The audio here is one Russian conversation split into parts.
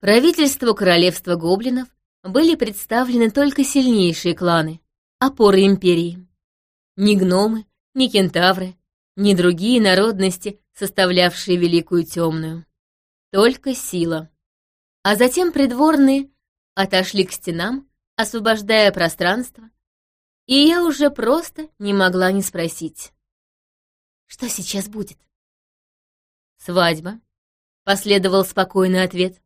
Правительству королевства гоблинов были представлены только сильнейшие кланы, опоры империи. Ни гномы, ни кентавры, ни другие народности, составлявшие Великую Темную. Только сила. А затем придворные отошли к стенам, освобождая пространство, и я уже просто не могла не спросить. Что сейчас будет? Свадьба, последовал спокойный ответ.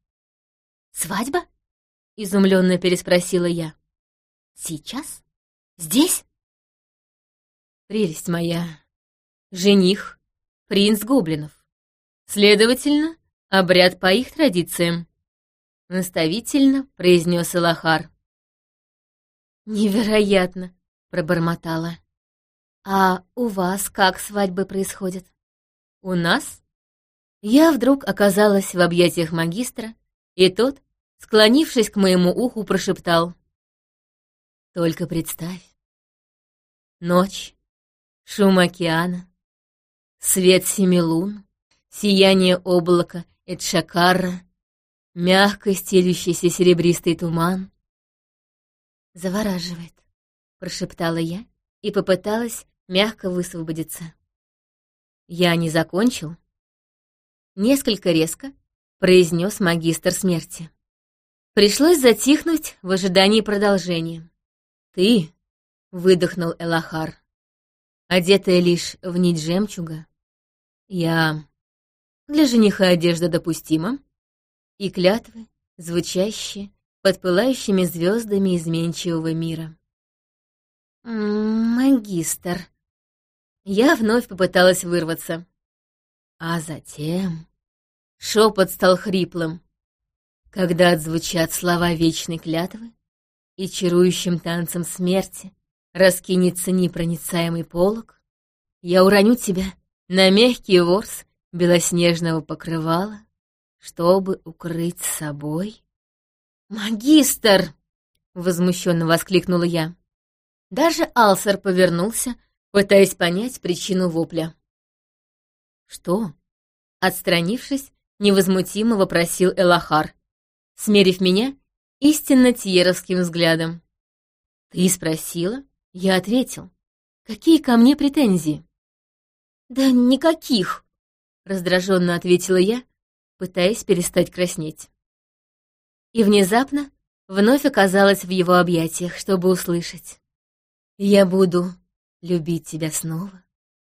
Свадьба? Изумленно переспросила я. Сейчас? Здесь? Прелесть моя. Жених, принц гоблинов. Следовательно, обряд по их традициям. Наставительно произнес Элахар. Невероятно, пробормотала. А у вас как свадьбы происходят? У нас? Я вдруг оказалась в объятиях магистра, и тот, склонившись к моему уху, прошептал. Только представь. Ночь, шум океана, свет семи лун, сияние облака Эдшакарра, мягко стелющийся серебристый туман. «Завораживает», — прошептала я и попыталась мягко высвободиться. «Я не закончил?» Несколько резко произнес магистр смерти. Пришлось затихнуть в ожидании продолжения. «Ты», — выдохнул Элахар, одетая лишь в нить жемчуга, «я...» Для жениха одежда допустима, и клятвы, звучащие под пылающими звездами изменчивого мира. «Магистр...» Я вновь попыталась вырваться. А затем... Шепот стал хриплым. Когда отзвучат слова вечной клятвы, и чарующим танцем смерти раскинется непроницаемый полог, я уроню тебя на мягкий ворс белоснежного покрывала, чтобы укрыть собой. «Магистр!» — возмущенно воскликнула я. Даже Алсер повернулся, пытаясь понять причину вопля. «Что?» Отстранившись, невозмутимо вопросил Элахар, смерив меня истинно тьеровским взглядом. «Ты спросила?» Я ответил. «Какие ко мне претензии?» «Да никаких!» — раздраженно ответила я, пытаясь перестать краснеть. И внезапно вновь оказалась в его объятиях, чтобы услышать. «Я буду любить тебя снова,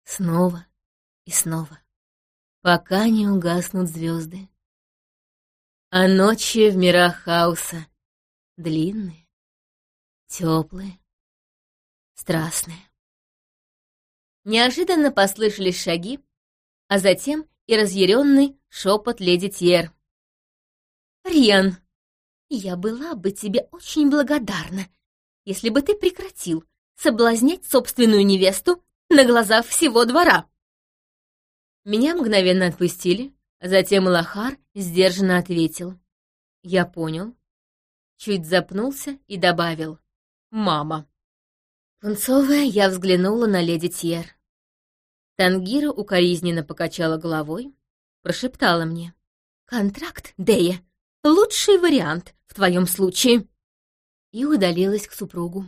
снова и снова» пока не угаснут звезды. А ночи в мирах хаоса длинные, теплые, страстные. Неожиданно послышались шаги, а затем и разъяренный шепот леди Тьер. «Риан, я была бы тебе очень благодарна, если бы ты прекратил соблазнять собственную невесту на глазах всего двора». Меня мгновенно отпустили, затем Лохар сдержанно ответил. Я понял. Чуть запнулся и добавил. «Мама». Пунцовая я взглянула на леди Тьер. Тангира укоризненно покачала головой, прошептала мне. «Контракт, Дея, лучший вариант в твоем случае!» И удалилась к супругу.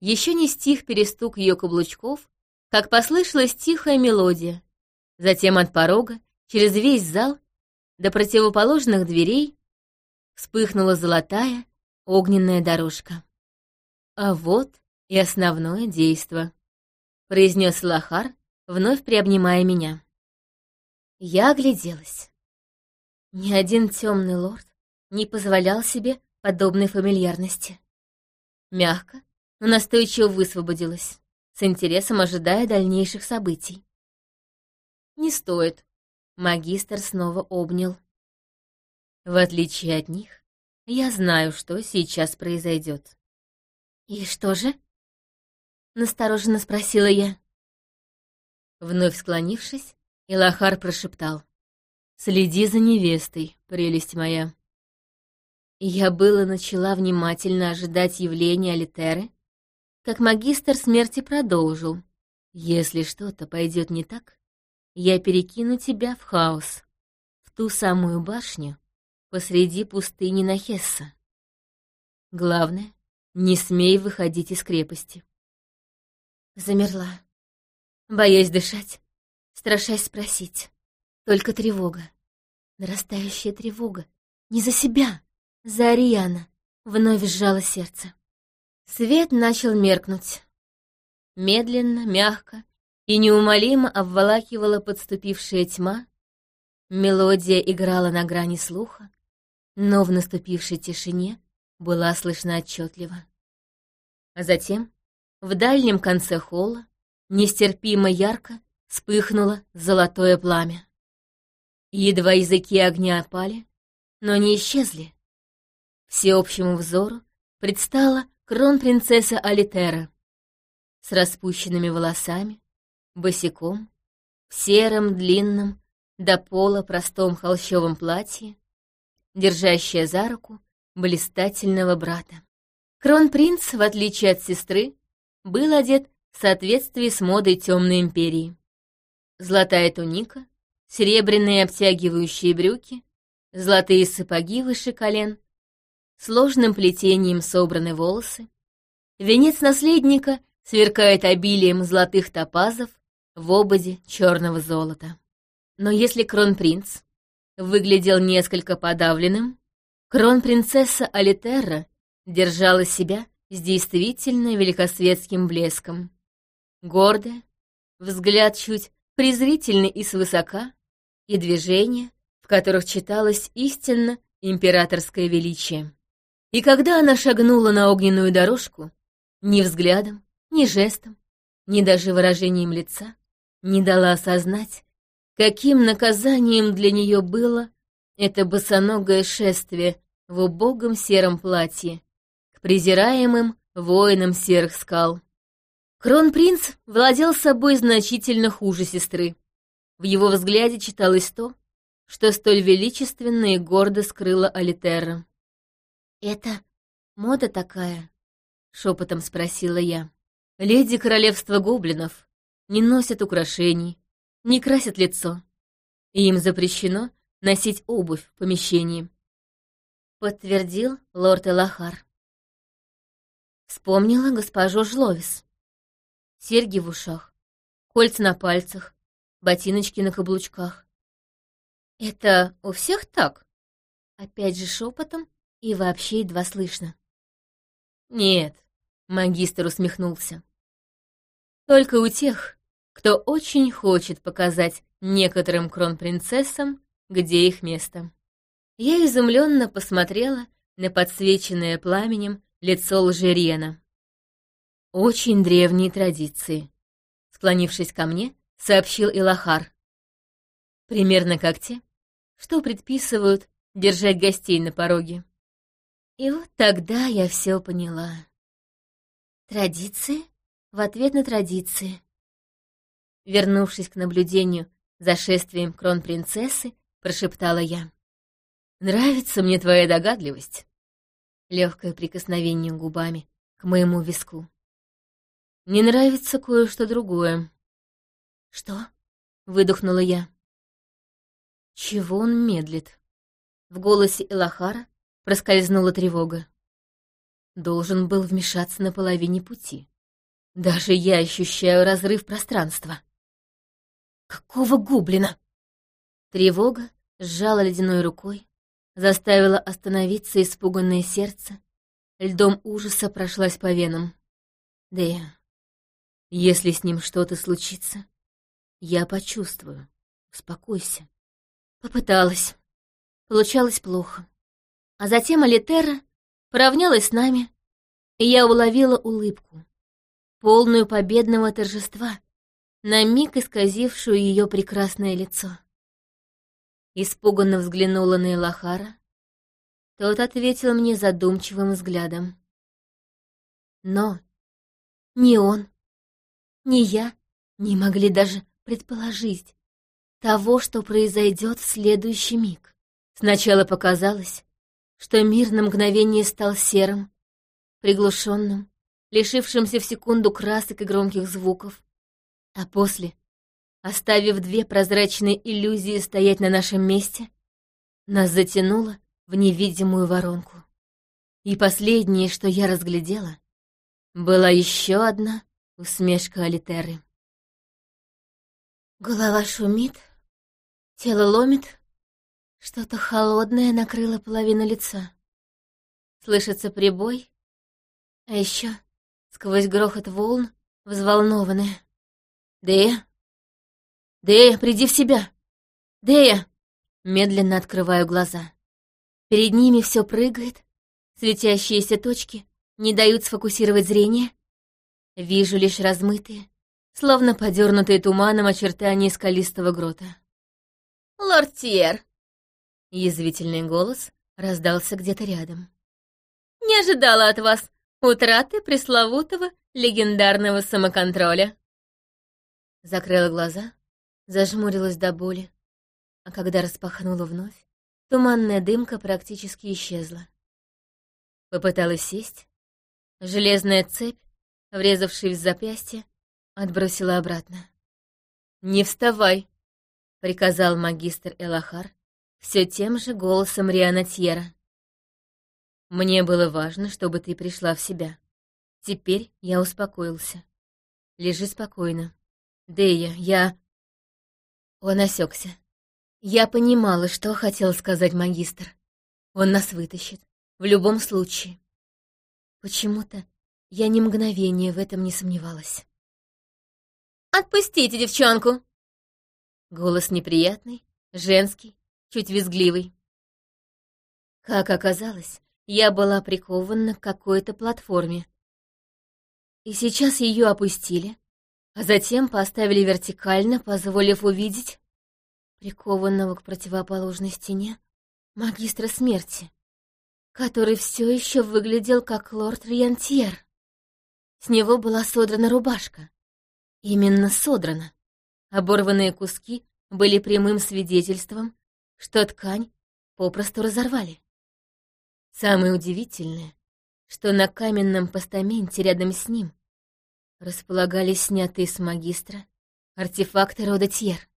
Еще не стих перестук ее каблучков, как послышалась тихая мелодия, Затем от порога, через весь зал, до противоположных дверей, вспыхнула золотая огненная дорожка. А вот и основное действо, произнес Лахар, вновь приобнимая меня. Я огляделась. Ни один темный лорд не позволял себе подобной фамильярности. Мягко, но настойчиво высвободилась, с интересом ожидая дальнейших событий. Не стоит. Магистр снова обнял. В отличие от них, я знаю, что сейчас произойдет. И что же? Настороженно спросила я. Вновь склонившись, Илахар прошептал. «Следи за невестой, прелесть моя». Я было начала внимательно ожидать явления Алитеры, как магистр смерти продолжил. «Если что-то пойдет не так, я перекину тебя в хаос, в ту самую башню, посреди пустыни Нахесса. Главное, не смей выходить из крепости. Замерла, боясь дышать, страшась спросить. Только тревога, нарастающая тревога, не за себя, за Ариана, вновь сжало сердце. Свет начал меркнуть. Медленно, мягко и неумолимо обволакивала подступившая тьма, мелодия играла на грани слуха, но в наступившей тишине была слышна отчетливо. А затем, в дальнем конце холла, нестерпимо ярко вспыхнуло золотое пламя. Едва языки огня опали, но не исчезли. Всеобщему взору предстала кронпринцесса Алитера с распущенными волосами, босиком, в сером длинном до пола простом холщовом платье, держащая за руку блистательного брата. Кронпринц, в отличие от сестры, был одет в соответствии с модой Темной Империи. Золотая туника, серебряные обтягивающие брюки, золотые сапоги выше колен, сложным плетением собраны волосы. Венец наследника сверкает обилием золотых топазов в ободе черного золота. Но если кронпринц выглядел несколько подавленным, кронпринцесса Алитерра держала себя с действительно великосветским блеском. Гордая, взгляд чуть презрительный и свысока, и движения, в которых читалось истинно императорское величие. И когда она шагнула на огненную дорожку, ни взглядом, ни жестом, ни даже выражением лица не дала осознать, каким наказанием для нее было это босоногое шествие в убогом сером платье к презираемым воинам серых скал. Кронпринц владел собой значительно хуже сестры. В его взгляде читалось то, что столь величественно и гордо скрыла Алитера. «Это мода такая?» — шепотом спросила я. «Леди королевства гоблинов не носят украшений, не красят лицо, и им запрещено носить обувь в помещении», — подтвердил лорд Элахар. Вспомнила госпожу Жловис. Серьги в ушах, кольца на пальцах, ботиночки на каблучках. «Это у всех так?» Опять же шепотом и вообще едва слышно. «Нет», — магистр усмехнулся. «Только у тех, кто очень хочет показать некоторым кронпринцессам, где их место». Я изумленно посмотрела на подсвеченное пламенем лицо лжериена. «Очень древние традиции», — склонившись ко мне, сообщил Илахар. «Примерно как те, что предписывают держать гостей на пороге». И вот тогда я все поняла. Традиции в ответ на традиции. Вернувшись к наблюдению за шествием кронпринцессы, прошептала я. «Нравится мне твоя догадливость». Легкое прикосновение губами к моему виску. «Не нравится кое-что другое». «Что?» — выдохнула я. «Чего он медлит?» В голосе Элахара проскользнула тревога. Должен был вмешаться на половине пути. Даже я ощущаю разрыв пространства. Какого гублина? Тревога сжала ледяной рукой, заставила остановиться испуганное сердце, льдом ужаса прошлась по венам. Дэя, если с ним что-то случится, я почувствую. Успокойся. Попыталась. Получалось плохо. А затем Алитера поравнялась с нами, и я уловила улыбку, полную победного торжества, на миг исказившую ее прекрасное лицо. Испуганно взглянула на Элахара. Тот ответил мне задумчивым взглядом. Но ни он, ни я не могли даже предположить того, что произойдет в следующий миг. Сначала показалось, что мир на мгновение стал серым, приглушенным, лишившимся в секунду красок и громких звуков. А после, оставив две прозрачные иллюзии стоять на нашем месте, нас затянуло в невидимую воронку. И последнее, что я разглядела, была еще одна усмешка Алитеры. Голова шумит, тело ломит, что-то холодное накрыло половину лица. Слышится прибой, а еще сквозь грохот волн взволнованная. «Дея? Дея, приди в себя! Дея!» Медленно открываю глаза. Перед ними все прыгает, светящиеся точки не дают сфокусировать зрение. Вижу лишь размытые, словно подернутые туманом очертания скалистого грота. «Лорд Тьер!» Язвительный голос раздался где-то рядом. «Не ожидала от вас утраты пресловутого легендарного самоконтроля!» Закрыла глаза, зажмурилась до боли, а когда распахнула вновь, туманная дымка практически исчезла. Попыталась сесть, железная цепь, врезавшись в запястье, отбросила обратно. «Не вставай!» — приказал магистр Элахар все тем же голосом Риана Тьера. «Мне было важно, чтобы ты пришла в себя. Теперь я успокоился. Лежи спокойно. Дея, я...» Он осекся. Я понимала, что хотел сказать магистр. Он нас вытащит. В любом случае. Почему-то я ни мгновения в этом не сомневалась. «Отпустите девчонку!» Голос неприятный, женский, чуть визгливый. Как оказалось, я была прикована к какой-то платформе. И сейчас ее опустили, а затем поставили вертикально, позволив увидеть прикованного к противоположной стене магистра смерти, который все еще выглядел как лорд Риантьер. С него была содрана рубашка, Именно содрано. Оборванные куски были прямым свидетельством, что ткань попросту разорвали. Самое удивительное, что на каменном постаменте рядом с ним располагались снятые с магистра артефакты рода Тьер.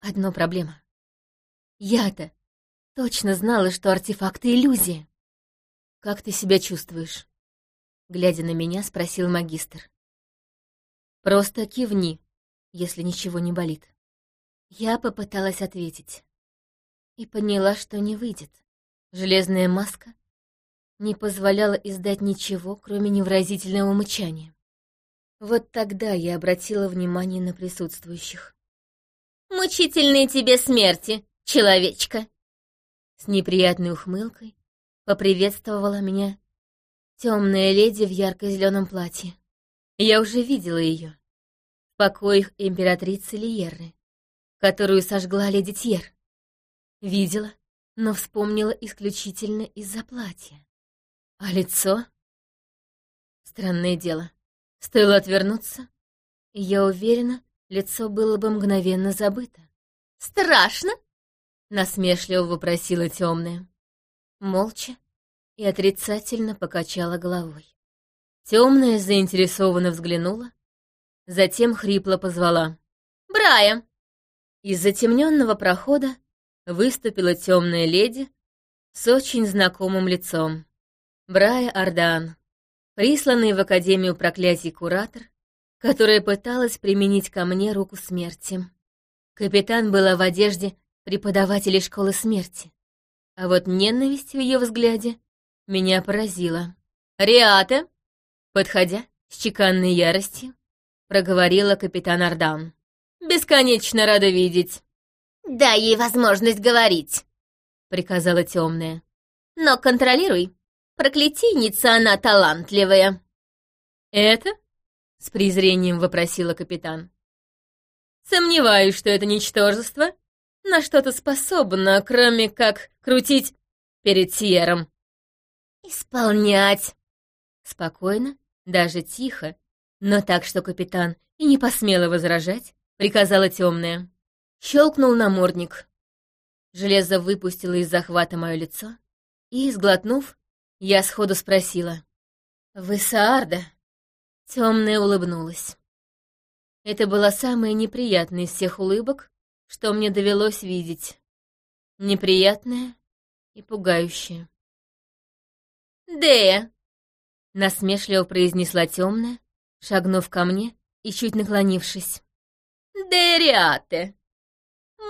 Одно проблема. Я-то точно знала, что артефакты — иллюзия. «Как ты себя чувствуешь?» Глядя на меня, спросил магистр. Просто кивни, если ничего не болит. Я попыталась ответить. И поняла, что не выйдет. Железная маска не позволяла издать ничего, кроме невразительного мычания. Вот тогда я обратила внимание на присутствующих. «Мучительной тебе смерти, человечка!» С неприятной ухмылкой поприветствовала меня темная леди в ярко-зеленом платье. Я уже видела ее в покоях императрицы Лиерры, которую сожгла леди Тьер. Видела, но вспомнила исключительно из-за платья. А лицо? Странное дело. Стоило отвернуться, и я уверена, лицо было бы мгновенно забыто. «Страшно?» — насмешливо вопросила темная. Молча и отрицательно покачала головой. Темная заинтересованно взглянула, затем хрипло позвала. «Брая!» Из затемненного прохода выступила темная леди с очень знакомым лицом. Брая Ардан, присланный в Академию проклятий куратор, которая пыталась применить ко мне руку смерти. Капитан была в одежде преподавателя школы смерти, а вот ненависть в ее взгляде меня поразила. «Риата!» Подходя, с чеканной яростью, проговорила капитан Ардан. «Бесконечно рада видеть!» «Дай ей возможность говорить!» — приказала темная. «Но контролируй. Проклятийница она талантливая!» «Это?» — с презрением вопросила капитан. «Сомневаюсь, что это ничтожество на что-то способно, кроме как крутить перед Сьером». «Исполнять!» Спокойно, даже тихо, но так, что капитан и не посмела возражать, приказала темная. Щелкнул намордник. Железо выпустило из захвата мое лицо, и, сглотнув, я сходу спросила. «Вы Саарда?» Темная улыбнулась. Это была самая неприятная из всех улыбок, что мне довелось видеть. Неприятная и пугающее. «Дея!» — насмешливо произнесла темная, шагнув ко мне и чуть наклонившись. «Дериате!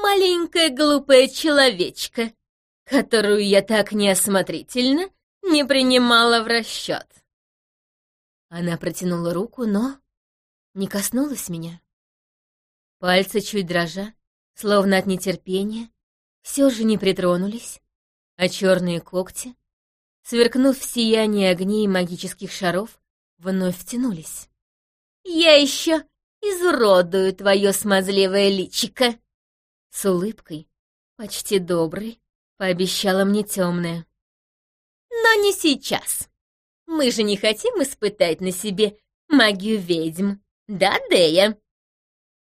Маленькая глупая человечка, которую я так неосмотрительно не принимала в расчет. Она протянула руку, но не коснулась меня. Пальцы чуть дрожа, словно от нетерпения, все же не притронулись, а черные когти, сверкнув в сияние огней магических шаров, вновь втянулись. «Я еще изуродую твое смазливое личико!» С улыбкой, почти доброй, пообещала мне темная. «Но не сейчас. Мы же не хотим испытать на себе магию ведьм, да, Дея?»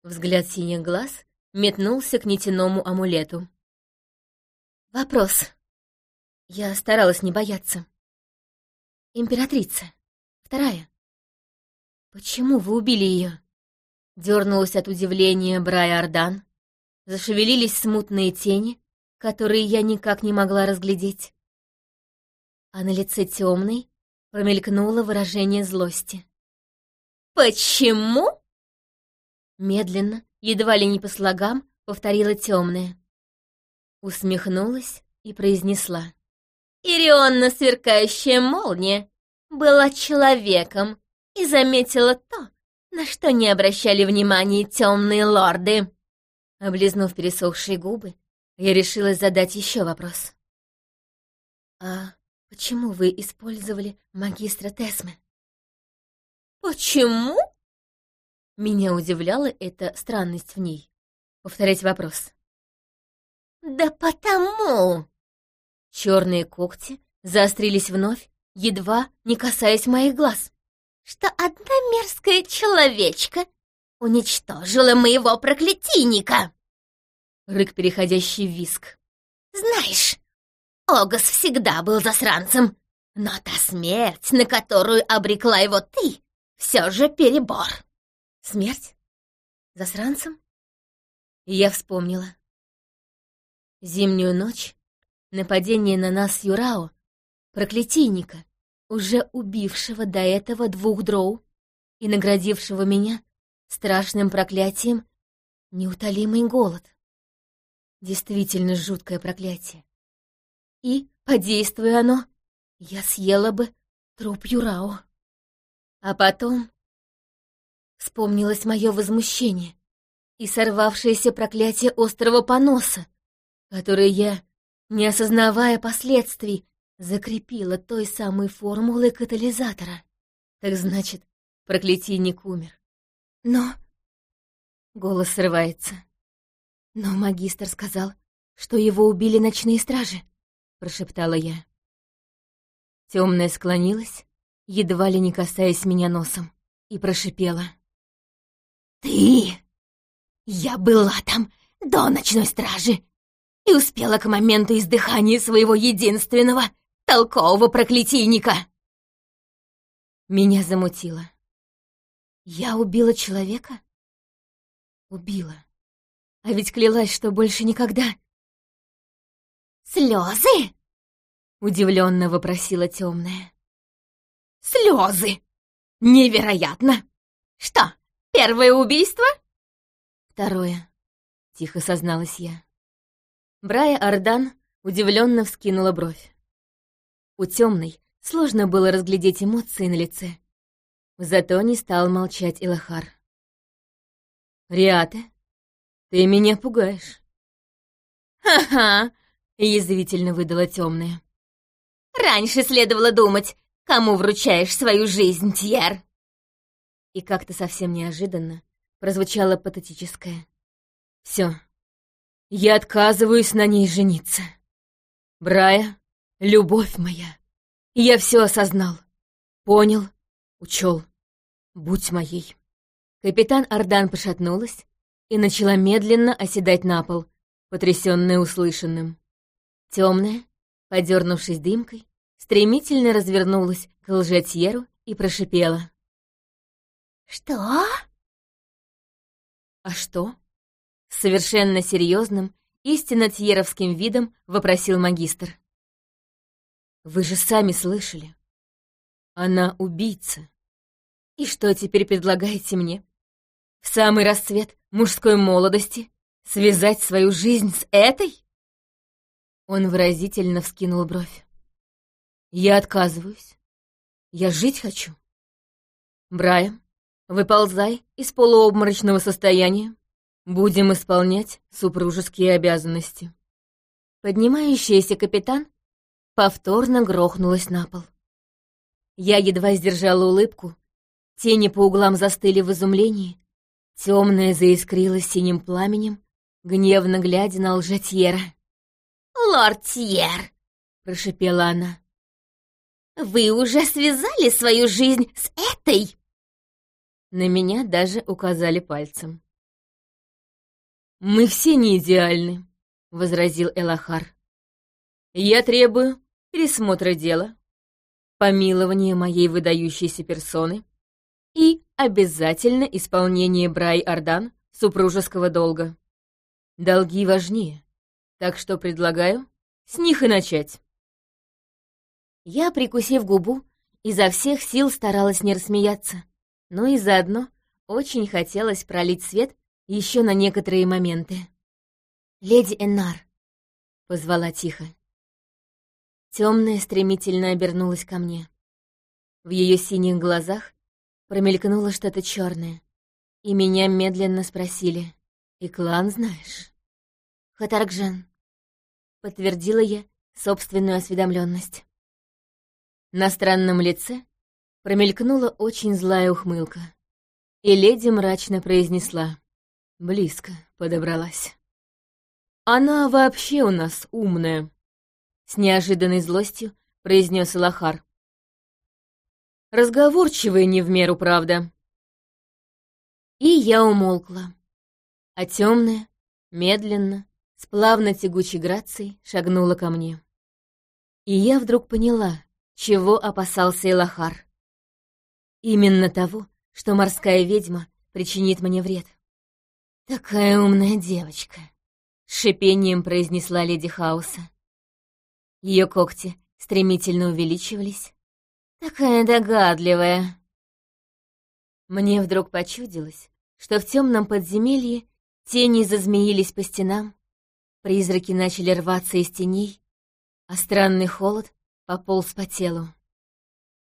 Взгляд синих глаз метнулся к нетяному амулету. «Вопрос. Я старалась не бояться. Императрица. Вторая. Почему вы убили ее? Дернулась от удивления Брай Ардан. Зашевелились смутные тени, которые я никак не могла разглядеть. А на лице темной промелькнуло выражение злости. «Почему?» Медленно, едва ли не по слогам, повторила темная. Усмехнулась и произнесла. Ирионна сверкающая молния была человеком и заметила то, на что не обращали внимания темные лорды. Облизнув пересохшие губы, я решила задать еще вопрос. «А почему вы использовали магистра Тесме?» «Почему?» Меня удивляла эта странность в ней. Повторять вопрос. «Да потому!» Черные когти заострились вновь, едва не касаясь моих глаз. «Что одна мерзкая человечка уничтожила моего проклятийника!» Рык, переходящий в виск. «Знаешь, Огас всегда был засранцем, но та смерть, на которую обрекла его ты, все же перебор». «Смерть? Засранцем?» Я вспомнила. Зимнюю ночь Нападение на нас Юрао, проклятийника, уже убившего до этого двух дроу и наградившего меня страшным проклятием неутолимый голод. Действительно жуткое проклятие. И, подействуя оно, я съела бы труп Юрао. А потом вспомнилось мое возмущение и сорвавшееся проклятие острого поноса, которое я не осознавая последствий, закрепила той самой формулой катализатора. Так значит, проклятийник умер. Но... Голос срывается. Но магистр сказал, что его убили ночные стражи, прошептала я. Темная склонилась, едва ли не касаясь меня носом, и прошипела. «Ты! Я была там до ночной стражи и успела к моменту издыхания своего единственного толкового проклятийника. Меня замутило. Я убила человека? Убила. А ведь клялась, что больше никогда. Слезы? Удивленно вопросила темная. Слезы! Невероятно! Что, первое убийство? Второе, тихо созналась я. Брая Ардан удивленно вскинула бровь. У темной сложно было разглядеть эмоции на лице. Зато не стал молчать Илахар. «Риата, ты меня пугаешь». «Ха-ха!» — язвительно выдала темная. «Раньше следовало думать, кому вручаешь свою жизнь, Тьер!» И как-то совсем неожиданно прозвучало патетическое. «Все, я отказываюсь на ней жениться. Брая, любовь моя, я все осознал, понял, учел. Будь моей. Капитан Ардан пошатнулась и начала медленно оседать на пол, потрясённая услышанным. Темная, подернувшись дымкой, стремительно развернулась к лжетьеру и прошипела. «Что?» «А что?» Совершенно серьезным, истинно тьеровским видом вопросил магистр. Вы же сами слышали. Она убийца. И что теперь предлагаете мне? В самый расцвет мужской молодости связать свою жизнь с этой? Он выразительно вскинул бровь. Я отказываюсь. Я жить хочу. Брайан, выползай из полуобморочного состояния. Будем исполнять супружеские обязанности. Поднимающийся капитан повторно грохнулась на пол. Я едва сдержала улыбку, тени по углам застыли в изумлении, темная заискрилась синим пламенем, гневно глядя на лжетьера. «Лорд Тьер!» — прошипела она. «Вы уже связали свою жизнь с этой?» На меня даже указали пальцем. «Мы все не идеальны», — возразил Элахар. «Я требую пересмотра дела, помилования моей выдающейся персоны и обязательно исполнение Брай-Ордан супружеского долга. Долги важнее, так что предлагаю с них и начать». Я, прикусив губу, изо всех сил старалась не рассмеяться, но и заодно очень хотелось пролить свет еще на некоторые моменты. «Леди Эннар», — позвала тихо. Темная стремительно обернулась ко мне. В ее синих глазах промелькнуло что-то черное, и меня медленно спросили, «И клан знаешь?» «Хатаргжан», — подтвердила я собственную осведомленность. На странном лице промелькнула очень злая ухмылка, и леди мрачно произнесла, «Близко подобралась». «Она вообще у нас умная», с неожиданной злостью произнес Лохар. Разговорчивый не в меру, правда. И я умолкла. А темная, медленно, с плавно тягучей грацией шагнула ко мне. И я вдруг поняла, чего опасался Элахар. Именно того, что морская ведьма причинит мне вред. «Такая умная девочка», — шипением произнесла леди Хауса. Ее когти стремительно увеличивались. Такая догадливая. Мне вдруг почудилось, что в темном подземелье тени зазмеились по стенам, призраки начали рваться из теней, а странный холод пополз по телу.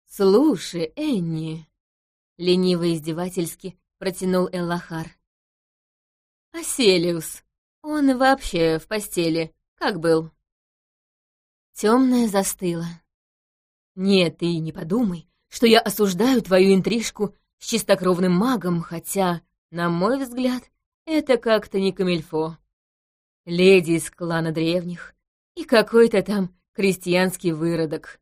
«Слушай, Энни!» — лениво-издевательски протянул Эллахар. «Аселиус, он вообще в постели, как был?» Темная застыла. «Нет, ты не подумай, что я осуждаю твою интрижку с чистокровным магом, хотя, на мой взгляд, это как-то не камильфо. Леди из клана древних и какой-то там крестьянский выродок.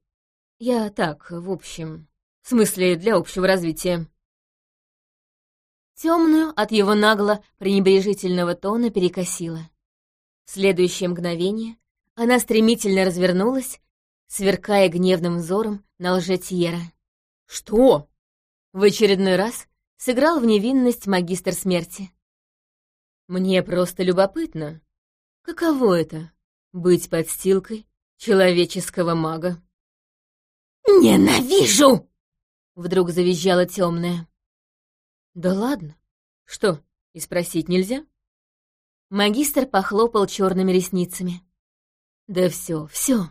Я так, в общем, в смысле для общего развития». Темную от его нагло пренебрежительного тона перекосила. В следующее мгновение она стремительно развернулась, сверкая гневным взором на лжетьера. «Что?» В очередной раз сыграл в невинность магистр смерти. «Мне просто любопытно, каково это — быть подстилкой человеческого мага?» «Ненавижу!» — вдруг завизжала темная. «Да ладно. Что, и спросить нельзя?» Магистр похлопал черными ресницами. Да все, все,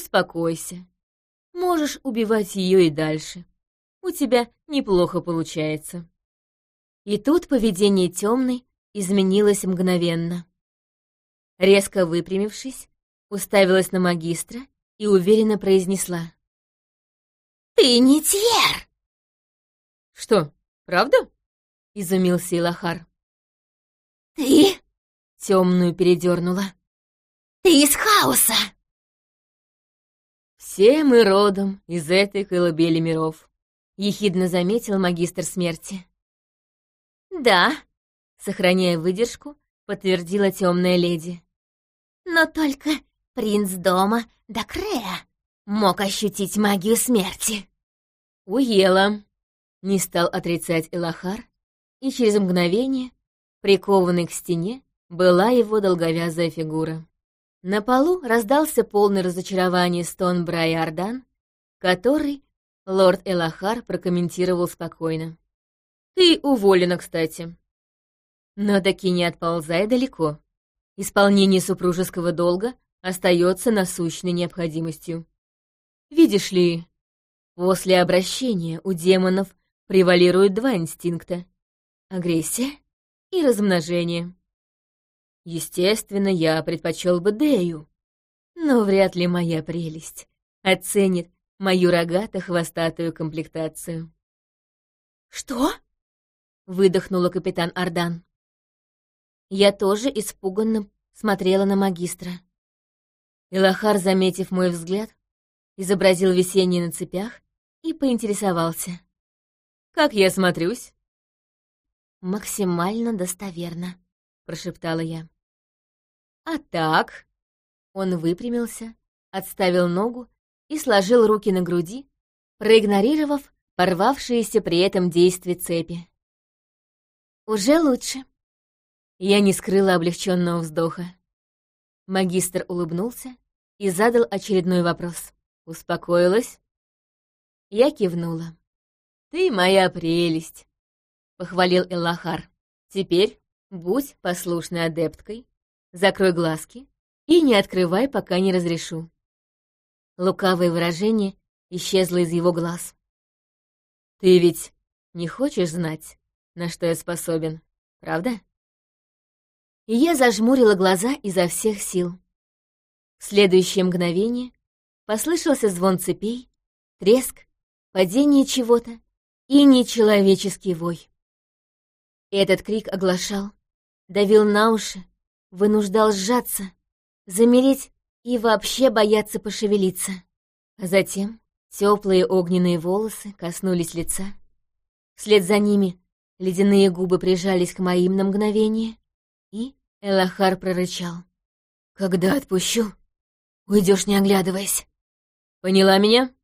успокойся. Можешь убивать ее и дальше. У тебя неплохо получается. И тут поведение темной изменилось мгновенно. Резко выпрямившись, уставилась на магистра и уверенно произнесла. «Ты не Тьер!» «Что, правда?» — изумился Илахар. «Ты?» — темную передернула. Ты из хаоса!» «Все мы родом из этой колыбели миров», — ехидно заметил магистр смерти. «Да», — сохраняя выдержку, подтвердила темная леди. «Но только принц дома Дакрея мог ощутить магию смерти». «Уела», — не стал отрицать Элахар, и через мгновение, прикованный к стене, была его долговязая фигура. На полу раздался полный разочарование стон Брайардан, который лорд Элахар прокомментировал спокойно. «Ты уволена, кстати. Но таки не отползай далеко. Исполнение супружеского долга остается насущной необходимостью. Видишь ли, после обращения у демонов превалируют два инстинкта — агрессия и размножение. Естественно, я предпочел бы Дею, но вряд ли моя прелесть оценит мою рогато-хвостатую комплектацию. «Что?» — выдохнула капитан Ардан. Я тоже испуганно смотрела на магистра. Илахар, заметив мой взгляд, изобразил весеннее на цепях и поинтересовался. «Как я смотрюсь?» «Максимально достоверно», — прошептала я. «А так?» Он выпрямился, отставил ногу и сложил руки на груди, проигнорировав порвавшиеся при этом действие цепи. «Уже лучше», я не скрыла облегченного вздоха. Магистр улыбнулся и задал очередной вопрос. Успокоилась? Я кивнула. «Ты моя прелесть!» — похвалил Эллахар. «Теперь будь послушной адепткой, закрой глазки и не открывай, пока не разрешу». Лукавое выражение исчезло из его глаз. «Ты ведь не хочешь знать, на что я способен, правда?» и я зажмурила глаза изо всех сил. В следующее мгновение послышался звон цепей, треск, падение чего-то и нечеловеческий вой. Этот крик оглашал, давил на уши, вынуждал сжаться, замереть и вообще бояться пошевелиться. А затем теплые огненные волосы коснулись лица. Вслед за ними ледяные губы прижались к моим на мгновение, и Элахар прорычал. «Когда отпущу, уйдешь не оглядываясь. Поняла меня?»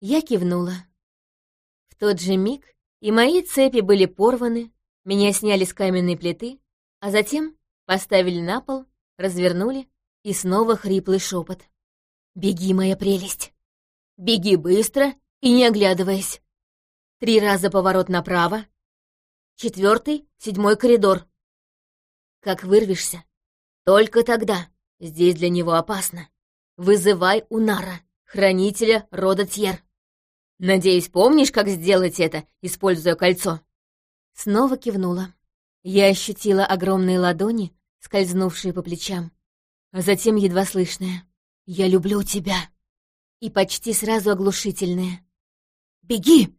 Я кивнула. В тот же миг и мои цепи были порваны, меня сняли с каменной плиты, а затем поставили на пол, развернули, и снова хриплый шепот. «Беги, моя прелесть! Беги быстро и не оглядываясь! Три раза поворот направо, четвертый, седьмой коридор, как вырвешься, только тогда здесь для него опасно. Вызывай Унара, хранителя рода Тьер. Надеюсь, помнишь, как сделать это, используя кольцо?» Снова кивнула. Я ощутила огромные ладони, скользнувшие по плечам, а затем едва слышное «Я люблю тебя» и почти сразу оглушительное «Беги!»